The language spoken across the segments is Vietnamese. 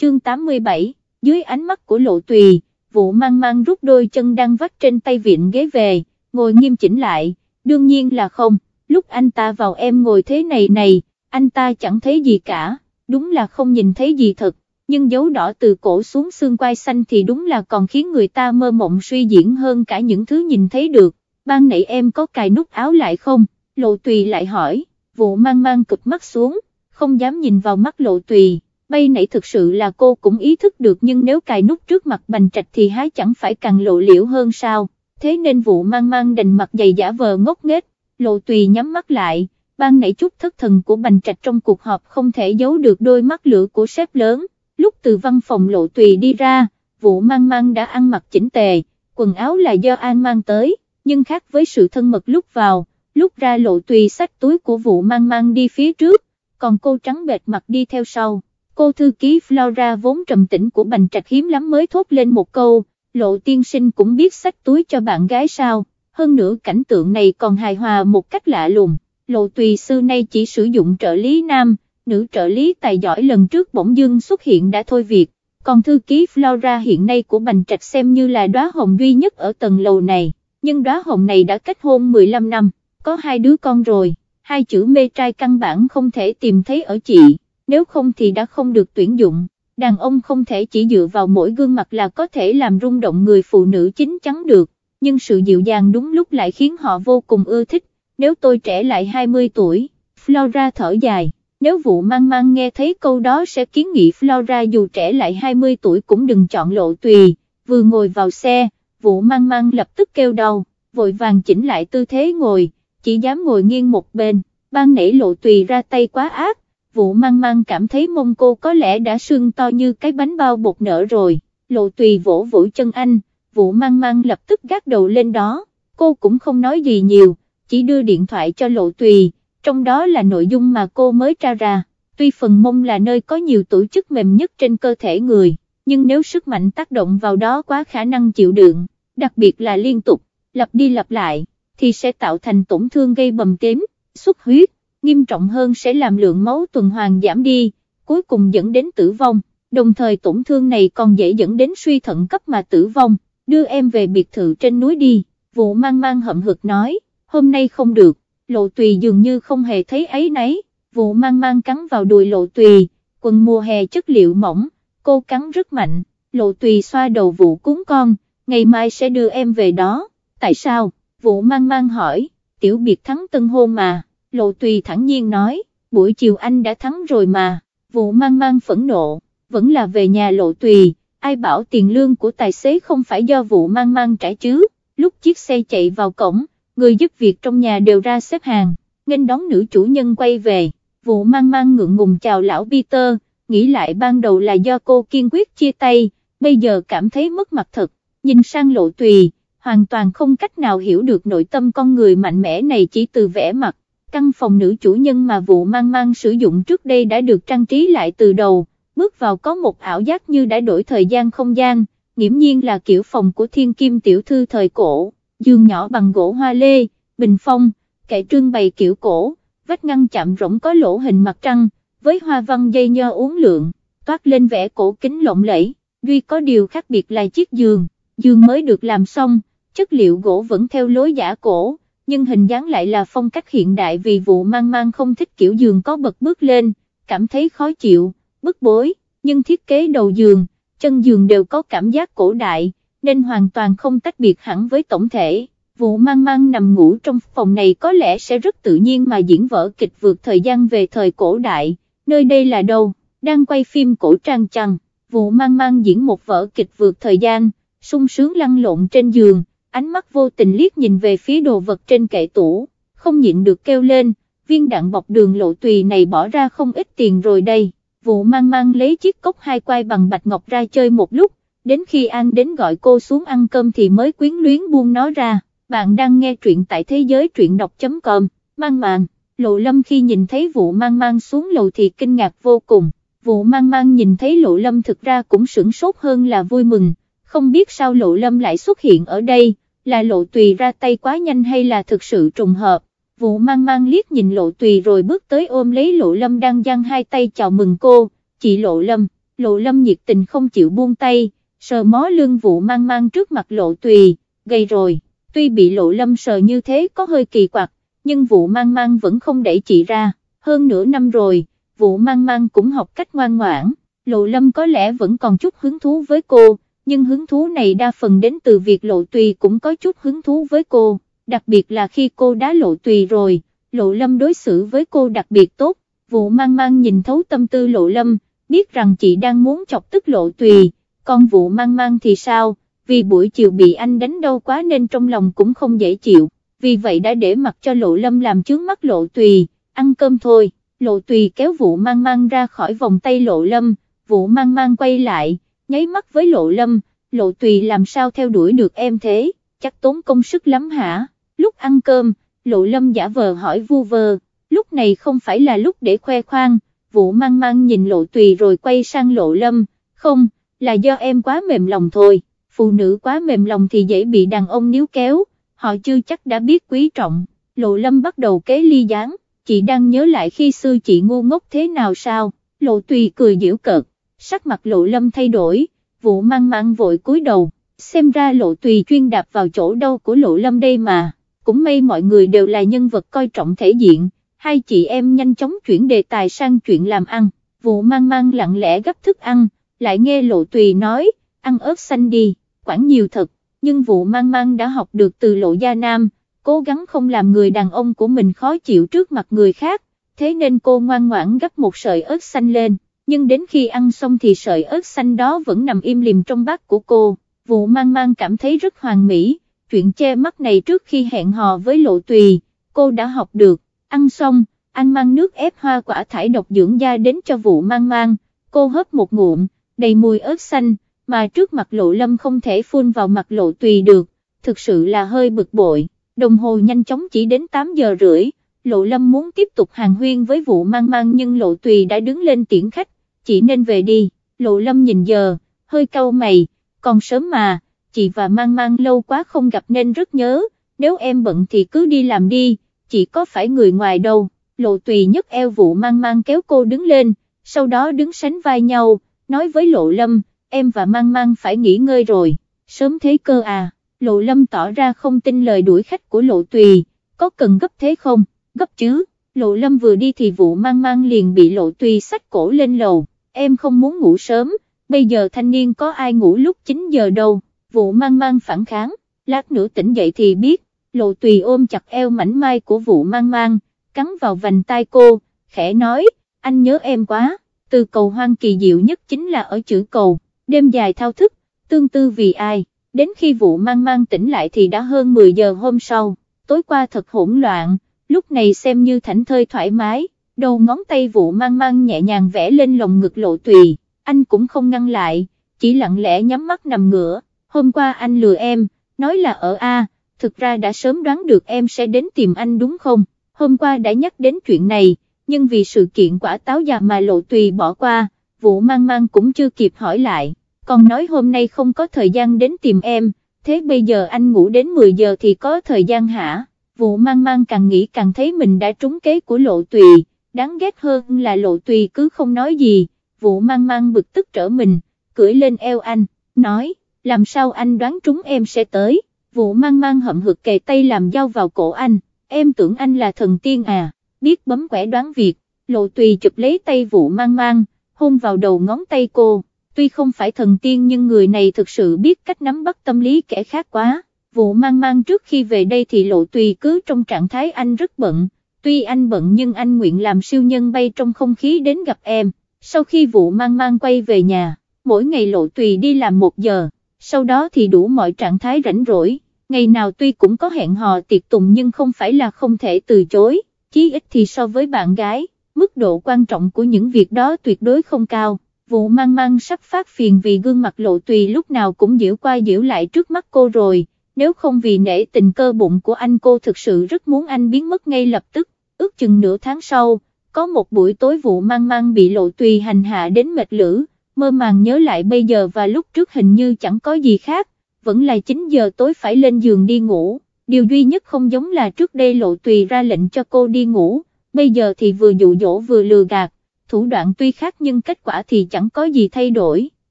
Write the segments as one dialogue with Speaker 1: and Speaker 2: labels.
Speaker 1: chương 87, dưới ánh mắt của lộ tùy, vụ mang mang rút đôi chân đang vắt trên tay viện ghế về, ngồi nghiêm chỉnh lại, đương nhiên là không, lúc anh ta vào em ngồi thế này này, anh ta chẳng thấy gì cả, đúng là không nhìn thấy gì thật, nhưng dấu đỏ từ cổ xuống xương quai xanh thì đúng là còn khiến người ta mơ mộng suy diễn hơn cả những thứ nhìn thấy được, ban nãy em có cài nút áo lại không, lộ tùy lại hỏi, vụ mang mang cực mắt xuống, không dám nhìn vào mắt lộ tùy, bay nãy thực sự là cô cũng ý thức được nhưng nếu cài nút trước mặt bành trạch thì hái chẳng phải càng lộ liễu hơn sao, thế nên vụ mang mang đành mặt dày giả vờ ngốc nghếch, lộ tùy nhắm mắt lại, ban nãy chút thất thần của bành trạch trong cuộc họp không thể giấu được đôi mắt lửa của sếp lớn, lúc từ văn phòng lộ tùy đi ra, vụ mang mang đã ăn mặc chỉnh tề, quần áo là do An mang tới, nhưng khác với sự thân mật lúc vào, lúc ra lộ tùy xách túi của vụ mang mang đi phía trước, còn cô trắng bệt mặt đi theo sau. Cô thư ký Flora vốn trầm tĩnh của Bành Trạch hiếm lắm mới thốt lên một câu, lộ tiên sinh cũng biết sách túi cho bạn gái sao, hơn nữa cảnh tượng này còn hài hòa một cách lạ lùng, lộ tùy xưa nay chỉ sử dụng trợ lý nam, nữ trợ lý tài giỏi lần trước bỗng dưng xuất hiện đã thôi việc, còn thư ký Flora hiện nay của Bành Trạch xem như là đóa hồng duy nhất ở tầng lầu này, nhưng đóa hồng này đã kết hôn 15 năm, có hai đứa con rồi, hai chữ mê trai căn bản không thể tìm thấy ở chị, nếu không thì đã không được tuyển dụng, đàn ông không thể chỉ dựa vào mỗi gương mặt là có thể làm rung động người phụ nữ chính chắn được, nhưng sự dịu dàng đúng lúc lại khiến họ vô cùng ưa thích, nếu tôi trẻ lại 20 tuổi, Flora thở dài. Nếu vụ mang mang nghe thấy câu đó sẽ kiến nghị Flora dù trẻ lại 20 tuổi cũng đừng chọn lộ tùy, vừa ngồi vào xe, vụ mang mang lập tức kêu đau, vội vàng chỉnh lại tư thế ngồi, chỉ dám ngồi nghiêng một bên, ban nãy lộ tùy ra tay quá ác, vụ mang mang cảm thấy mông cô có lẽ đã sưng to như cái bánh bao bột nở rồi, lộ tùy vỗ vỗ chân anh, vụ mang mang lập tức gác đầu lên đó, cô cũng không nói gì nhiều, chỉ đưa điện thoại cho lộ tùy trong đó là nội dung mà cô mới tra ra, tuy phần mông là nơi có nhiều tổ chức mềm nhất trên cơ thể người, nhưng nếu sức mạnh tác động vào đó quá khả năng chịu đựng, đặc biệt là liên tục, lặp đi lặp lại, thì sẽ tạo thành tổn thương gây bầm tím, xuất huyết, nghiêm trọng hơn sẽ làm lượng máu tuần hoàn giảm đi, cuối cùng dẫn đến tử vong, đồng thời tổn thương này còn dễ dẫn đến suy thận cấp mà tử vong, đưa em về biệt thự trên núi đi, vụ mang mang hậm hực nói, hôm nay không được lộ tùy dường như không hề thấy ấy nấy, vụ mang mang cắn vào đùi lộ tùy, quần mùa hè chất liệu mỏng, cô cắn rất mạnh, lộ tùy xoa đầu vụ cúng con, ngày mai sẽ đưa em về đó, tại sao, vụ mang mang hỏi, tiểu biệt thắng tân hôn mà, lộ tùy thẳng nhiên nói, buổi chiều anh đã thắng rồi mà, vụ mang mang phẫn nộ, vẫn là về nhà lộ tùy, ai bảo tiền lương của tài xế không phải do vụ mang mang trả chứ, lúc chiếc xe chạy vào cổng, người giúp việc trong nhà đều ra xếp hàng, nghênh đón nữ chủ nhân quay về, vụ mang mang ngượng ngùng chào lão Peter, nghĩ lại ban đầu là do cô kiên quyết chia tay, bây giờ cảm thấy mất mặt thật, nhìn sang lộ tùy, hoàn toàn không cách nào hiểu được nội tâm con người mạnh mẽ này chỉ từ vẻ mặt, căn phòng nữ chủ nhân mà vụ mang mang sử dụng trước đây đã được trang trí lại từ đầu, bước vào có một ảo giác như đã đổi thời gian không gian, nghiễm nhiên là kiểu phòng của thiên kim tiểu thư thời cổ giường nhỏ bằng gỗ hoa lê, bình phong, kệ trưng bày kiểu cổ, vách ngăn chạm rỗng có lỗ hình mặt trăng, với hoa văn dây nho uốn lượn, toát lên vẻ cổ kính lộng lẫy, duy có điều khác biệt là chiếc giường, giường mới được làm xong, chất liệu gỗ vẫn theo lối giả cổ, nhưng hình dáng lại là phong cách hiện đại vì vụ mang mang không thích kiểu giường có bật bước lên, cảm thấy khó chịu, bức bối, nhưng thiết kế đầu giường, chân giường đều có cảm giác cổ đại nên hoàn toàn không tách biệt hẳn với tổng thể. Vụ mang mang nằm ngủ trong phòng này có lẽ sẽ rất tự nhiên mà diễn vở kịch vượt thời gian về thời cổ đại, nơi đây là đâu, đang quay phim cổ trang chăng, vụ mang mang diễn một vở kịch vượt thời gian, sung sướng lăn lộn trên giường, ánh mắt vô tình liếc nhìn về phía đồ vật trên kệ tủ, không nhịn được kêu lên, viên đạn bọc đường lộ tùy này bỏ ra không ít tiền rồi đây, vụ mang mang lấy chiếc cốc hai quai bằng bạch ngọc ra chơi một lúc, đến khi An đến gọi cô xuống ăn cơm thì mới quyến luyến buông nó ra, bạn đang nghe truyện tại thế giới truyện đọc.com, mang Mang, lộ lâm khi nhìn thấy vụ mang mang xuống lầu thì kinh ngạc vô cùng, vụ mang mang nhìn thấy lộ lâm thực ra cũng sửng sốt hơn là vui mừng, không biết sao lộ lâm lại xuất hiện ở đây, là lộ tùy ra tay quá nhanh hay là thực sự trùng hợp. Vụ mang mang liếc nhìn lộ tùy rồi bước tới ôm lấy lộ lâm đang giang hai tay chào mừng cô, chị lộ lâm, lộ lâm nhiệt tình không chịu buông tay, sờ mó lưng vụ mang mang trước mặt lộ tùy, gây rồi, tuy bị lộ lâm sờ như thế có hơi kỳ quặc, nhưng vụ mang mang vẫn không đẩy chị ra, hơn nửa năm rồi, vụ mang mang cũng học cách ngoan ngoãn, lộ lâm có lẽ vẫn còn chút hứng thú với cô, nhưng hứng thú này đa phần đến từ việc lộ tùy cũng có chút hứng thú với cô, đặc biệt là khi cô đã lộ tùy rồi, lộ lâm đối xử với cô đặc biệt tốt, vụ mang mang nhìn thấu tâm tư lộ lâm, biết rằng chị đang muốn chọc tức lộ tùy, còn vụ mang mang thì sao, vì buổi chiều bị anh đánh đau quá nên trong lòng cũng không dễ chịu, vì vậy đã để mặc cho lộ lâm làm chướng mắt lộ tùy, ăn cơm thôi, lộ tùy kéo vụ mang mang ra khỏi vòng tay lộ lâm, vụ mang mang quay lại, nháy mắt với lộ lâm, lộ tùy làm sao theo đuổi được em thế, chắc tốn công sức lắm hả, lúc ăn cơm, lộ lâm giả vờ hỏi vu vơ, lúc này không phải là lúc để khoe khoang, vụ mang mang nhìn lộ tùy rồi quay sang lộ lâm, không, là do em quá mềm lòng thôi, phụ nữ quá mềm lòng thì dễ bị đàn ông níu kéo, họ chưa chắc đã biết quý trọng, lộ lâm bắt đầu kế ly gián, chị đang nhớ lại khi xưa chị ngu ngốc thế nào sao, lộ tùy cười giễu cợt, sắc mặt lộ lâm thay đổi, vụ mang mang vội cúi đầu, xem ra lộ tùy chuyên đạp vào chỗ đâu của lộ lâm đây mà, cũng may mọi người đều là nhân vật coi trọng thể diện, hai chị em nhanh chóng chuyển đề tài sang chuyện làm ăn, vụ mang mang lặng lẽ gấp thức ăn, lại nghe lộ tùy nói, ăn ớt xanh đi, quản nhiều thật, nhưng vụ mang mang đã học được từ lộ gia nam, cố gắng không làm người đàn ông của mình khó chịu trước mặt người khác, thế nên cô ngoan ngoãn gấp một sợi ớt xanh lên, nhưng đến khi ăn xong thì sợi ớt xanh đó vẫn nằm im lìm trong bát của cô, vụ mang mang cảm thấy rất hoàn mỹ, chuyện che mắt này trước khi hẹn hò với lộ tùy, cô đã học được, ăn xong, anh mang nước ép hoa quả thải độc dưỡng da đến cho vụ mang mang, cô hớp một ngụm, đầy mùi ớt xanh, mà trước mặt lộ lâm không thể phun vào mặt lộ tùy được, thực sự là hơi bực bội, đồng hồ nhanh chóng chỉ đến 8 giờ rưỡi, lộ lâm muốn tiếp tục hàng huyên với vụ mang mang nhưng lộ tùy đã đứng lên tiễn khách, chị nên về đi, lộ lâm nhìn giờ, hơi cau mày, còn sớm mà, chị và mang mang lâu quá không gặp nên rất nhớ, nếu em bận thì cứ đi làm đi, chị có phải người ngoài đâu, lộ tùy nhất eo vụ mang mang kéo cô đứng lên, sau đó đứng sánh vai nhau, nói với lộ lâm, em và mang mang phải nghỉ ngơi rồi, sớm thế cơ à, lộ lâm tỏ ra không tin lời đuổi khách của lộ tùy, có cần gấp thế không, gấp chứ, lộ lâm vừa đi thì vụ mang mang liền bị lộ tùy sách cổ lên lầu, em không muốn ngủ sớm, bây giờ thanh niên có ai ngủ lúc 9 giờ đâu, vụ mang mang phản kháng, lát nữa tỉnh dậy thì biết, lộ tùy ôm chặt eo mảnh mai của vụ mang mang, cắn vào vành tai cô, khẽ nói, anh nhớ em quá, từ cầu hoang kỳ diệu nhất chính là ở chữ cầu, đêm dài thao thức, tương tư vì ai, đến khi vụ mang mang tỉnh lại thì đã hơn 10 giờ hôm sau, tối qua thật hỗn loạn, lúc này xem như thảnh thơi thoải mái, đầu ngón tay vụ mang mang nhẹ nhàng vẽ lên lồng ngực lộ tùy, anh cũng không ngăn lại, chỉ lặng lẽ nhắm mắt nằm ngửa, hôm qua anh lừa em, nói là ở A, thực ra đã sớm đoán được em sẽ đến tìm anh đúng không, hôm qua đã nhắc đến chuyện này, nhưng vì sự kiện quả táo già mà lộ tùy bỏ qua, vụ mang mang cũng chưa kịp hỏi lại, còn nói hôm nay không có thời gian đến tìm em, thế bây giờ anh ngủ đến 10 giờ thì có thời gian hả, vụ mang mang càng nghĩ càng thấy mình đã trúng kế của lộ tùy, đáng ghét hơn là lộ tùy cứ không nói gì, vụ mang mang bực tức trở mình, cưỡi lên eo anh, nói, làm sao anh đoán trúng em sẽ tới, vụ mang mang hậm hực kề tay làm dao vào cổ anh, em tưởng anh là thần tiên à, biết bấm quẻ đoán việc, lộ tùy chụp lấy tay vụ mang mang, hôn vào đầu ngón tay cô, tuy không phải thần tiên nhưng người này thực sự biết cách nắm bắt tâm lý kẻ khác quá, vụ mang mang trước khi về đây thì lộ tùy cứ trong trạng thái anh rất bận, tuy anh bận nhưng anh nguyện làm siêu nhân bay trong không khí đến gặp em, sau khi vụ mang mang quay về nhà, mỗi ngày lộ tùy đi làm một giờ, sau đó thì đủ mọi trạng thái rảnh rỗi, ngày nào tuy cũng có hẹn hò tiệc tùng nhưng không phải là không thể từ chối, chí ít thì so với bạn gái, mức độ quan trọng của những việc đó tuyệt đối không cao. Vụ mang mang sắp phát phiền vì gương mặt lộ tùy lúc nào cũng diễu qua diễu lại trước mắt cô rồi, nếu không vì nể tình cơ bụng của anh cô thực sự rất muốn anh biến mất ngay lập tức, ước chừng nửa tháng sau, có một buổi tối vụ mang mang bị lộ tùy hành hạ đến mệt lử, mơ màng nhớ lại bây giờ và lúc trước hình như chẳng có gì khác, vẫn là 9 giờ tối phải lên giường đi ngủ, điều duy nhất không giống là trước đây lộ tùy ra lệnh cho cô đi ngủ, bây giờ thì vừa dụ dỗ vừa lừa gạt, thủ đoạn tuy khác nhưng kết quả thì chẳng có gì thay đổi,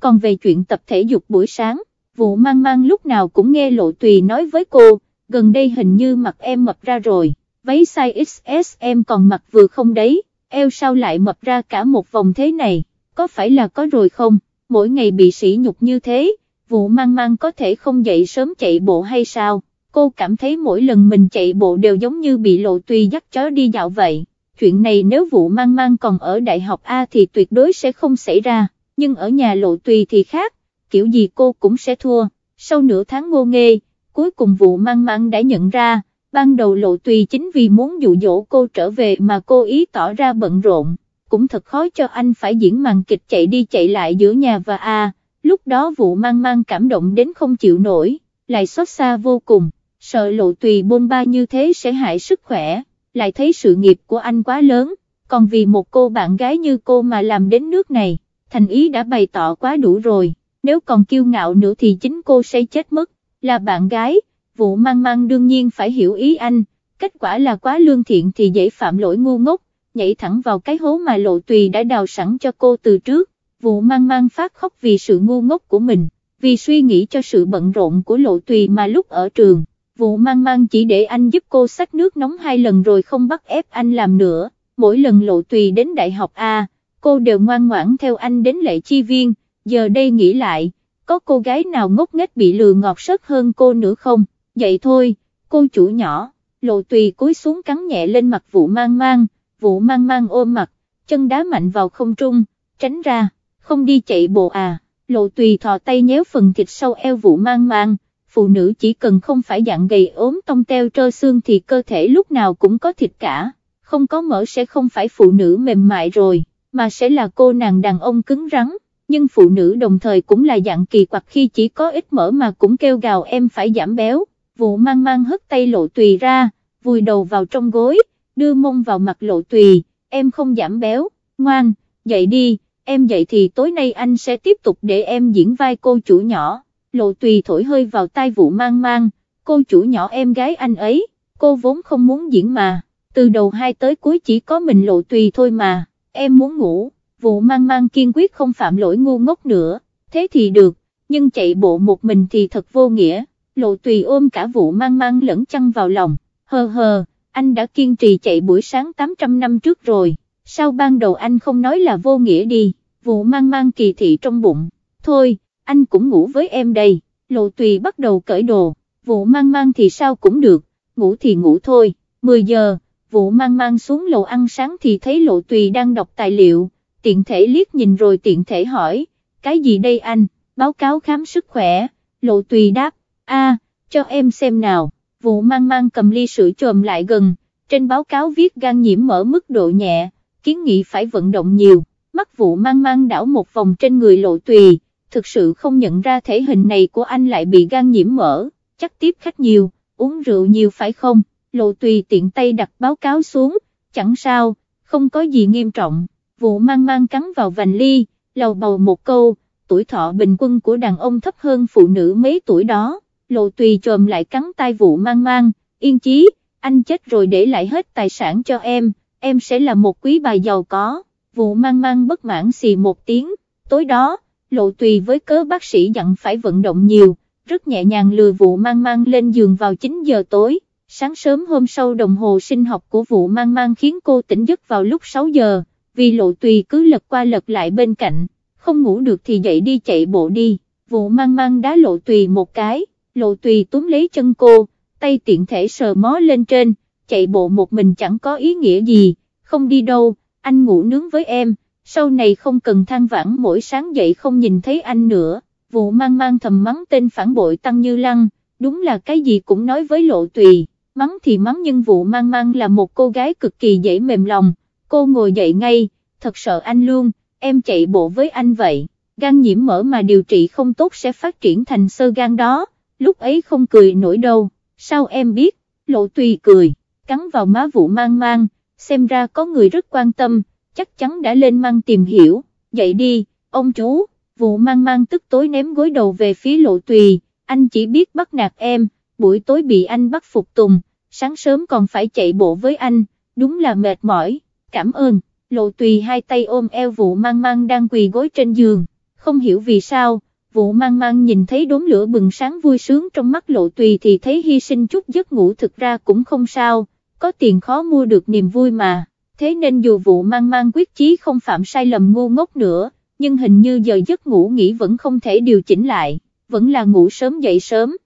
Speaker 1: còn về chuyện tập thể dục buổi sáng, vụ mang mang lúc nào cũng nghe lộ tùy nói với cô, gần đây hình như mặt em mập ra rồi, váy size XS em còn mặc vừa không đấy, eo sao lại mập ra cả một vòng thế này, có phải là có rồi không, mỗi ngày bị sỉ nhục như thế, vụ mang mang có thể không dậy sớm chạy bộ hay sao, cô cảm thấy mỗi lần mình chạy bộ đều giống như bị lộ tùy dắt chó đi dạo vậy, chuyện này nếu vụ mang mang còn ở đại học A thì tuyệt đối sẽ không xảy ra, nhưng ở nhà lộ tùy thì khác, kiểu gì cô cũng sẽ thua, sau nửa tháng ngô nghê, cuối cùng vụ mang mang đã nhận ra, ban đầu lộ tùy chính vì muốn dụ dỗ cô trở về mà cô ý tỏ ra bận rộn, cũng thật khó cho anh phải diễn màn kịch chạy đi chạy lại giữa nhà và A, lúc đó vụ mang mang cảm động đến không chịu nổi, lại xót xa vô cùng, sợ lộ tùy bôn ba như thế sẽ hại sức khỏe, lại thấy sự nghiệp của anh quá lớn, còn vì một cô bạn gái như cô mà làm đến nước này, thành ý đã bày tỏ quá đủ rồi, nếu còn kiêu ngạo nữa thì chính cô sẽ chết mất, là bạn gái vụ mang mang đương nhiên phải hiểu ý anh, kết quả là quá lương thiện thì dễ phạm lỗi ngu ngốc, nhảy thẳng vào cái hố mà lộ tùy đã đào sẵn cho cô từ trước, vụ mang mang phát khóc vì sự ngu ngốc của mình, vì suy nghĩ cho sự bận rộn của lộ tùy mà lúc ở trường, vụ mang mang chỉ để anh giúp cô xách nước nóng hai lần rồi không bắt ép anh làm nữa, mỗi lần lộ tùy đến đại học A, cô đều ngoan ngoãn theo anh đến lệ chi viên, giờ đây nghĩ lại, có cô gái nào ngốc nghếch bị lừa ngọt sớt hơn cô nữa không? Vậy thôi, cô chủ nhỏ, lộ tùy cúi xuống cắn nhẹ lên mặt vụ mang mang, vụ mang mang ôm mặt, chân đá mạnh vào không trung, tránh ra, không đi chạy bộ à, lộ tùy thò tay nhéo phần thịt sau eo vụ mang mang, phụ nữ chỉ cần không phải dạng gầy ốm tông teo trơ xương thì cơ thể lúc nào cũng có thịt cả, không có mỡ sẽ không phải phụ nữ mềm mại rồi, mà sẽ là cô nàng đàn ông cứng rắn. Nhưng phụ nữ đồng thời cũng là dạng kỳ quặc khi chỉ có ít mỡ mà cũng kêu gào em phải giảm béo, vụ mang mang hất tay lộ tùy ra, vùi đầu vào trong gối, đưa mông vào mặt lộ tùy, em không giảm béo, ngoan, dậy đi, em dậy thì tối nay anh sẽ tiếp tục để em diễn vai cô chủ nhỏ, lộ tùy thổi hơi vào tai vụ mang mang, cô chủ nhỏ em gái anh ấy, cô vốn không muốn diễn mà, từ đầu hai tới cuối chỉ có mình lộ tùy thôi mà, em muốn ngủ, vụ mang mang kiên quyết không phạm lỗi ngu ngốc nữa, thế thì được, nhưng chạy bộ một mình thì thật vô nghĩa lộ tùy ôm cả vụ mang mang lẫn chăn vào lòng, hờ hờ, anh đã kiên trì chạy buổi sáng 800 năm trước rồi, sao ban đầu anh không nói là vô nghĩa đi, vụ mang mang kỳ thị trong bụng, thôi, anh cũng ngủ với em đây, lộ tùy bắt đầu cởi đồ, vụ mang mang thì sao cũng được, ngủ thì ngủ thôi, 10 giờ, vụ mang mang xuống lầu ăn sáng thì thấy lộ tùy đang đọc tài liệu, tiện thể liếc nhìn rồi tiện thể hỏi, cái gì đây anh, báo cáo khám sức khỏe, lộ tùy đáp, a cho em xem nào, vụ mang mang cầm ly sữa trồm lại gần, trên báo cáo viết gan nhiễm mỡ mức độ nhẹ, kiến nghị phải vận động nhiều, mắt vụ mang mang đảo một vòng trên người lộ tùy, thực sự không nhận ra thể hình này của anh lại bị gan nhiễm mỡ, chắc tiếp khách nhiều, uống rượu nhiều phải không, lộ tùy tiện tay đặt báo cáo xuống, chẳng sao, không có gì nghiêm trọng, vụ mang mang cắn vào vành ly, lầu bầu một câu, tuổi thọ bình quân của đàn ông thấp hơn phụ nữ mấy tuổi đó lộ tùy trồm lại cắn tai vụ mang mang, yên chí, anh chết rồi để lại hết tài sản cho em, em sẽ là một quý bà giàu có, vụ mang mang bất mãn xì một tiếng, tối đó, lộ tùy với cớ bác sĩ dặn phải vận động nhiều, rất nhẹ nhàng lừa vụ mang mang lên giường vào 9 giờ tối, sáng sớm hôm sau đồng hồ sinh học của vụ mang mang khiến cô tỉnh giấc vào lúc 6 giờ, vì lộ tùy cứ lật qua lật lại bên cạnh, không ngủ được thì dậy đi chạy bộ đi, vụ mang mang đá lộ tùy một cái lộ tùy túm lấy chân cô, tay tiện thể sờ mó lên trên, chạy bộ một mình chẳng có ý nghĩa gì, không đi đâu, anh ngủ nướng với em, sau này không cần than vãn mỗi sáng dậy không nhìn thấy anh nữa, vụ mang mang thầm mắng tên phản bội Tăng Như Lăng, đúng là cái gì cũng nói với lộ tùy, mắng thì mắng nhưng vụ mang mang là một cô gái cực kỳ dễ mềm lòng, cô ngồi dậy ngay, thật sợ anh luôn, em chạy bộ với anh vậy, gan nhiễm mỡ mà điều trị không tốt sẽ phát triển thành sơ gan đó lúc ấy không cười nổi đâu, sao em biết, lộ tùy cười, cắn vào má vụ mang mang, xem ra có người rất quan tâm, chắc chắn đã lên mang tìm hiểu, dậy đi, ông chú, vụ mang mang tức tối ném gối đầu về phía lộ tùy, anh chỉ biết bắt nạt em, buổi tối bị anh bắt phục tùng, sáng sớm còn phải chạy bộ với anh, đúng là mệt mỏi, cảm ơn, lộ tùy hai tay ôm eo vụ mang mang đang quỳ gối trên giường, không hiểu vì sao, vụ mang mang nhìn thấy đốm lửa bừng sáng vui sướng trong mắt lộ tùy thì thấy hy sinh chút giấc ngủ thực ra cũng không sao, có tiền khó mua được niềm vui mà, thế nên dù vụ mang mang quyết chí không phạm sai lầm ngu ngốc nữa, nhưng hình như giờ giấc ngủ nghỉ vẫn không thể điều chỉnh lại, vẫn là ngủ sớm dậy sớm,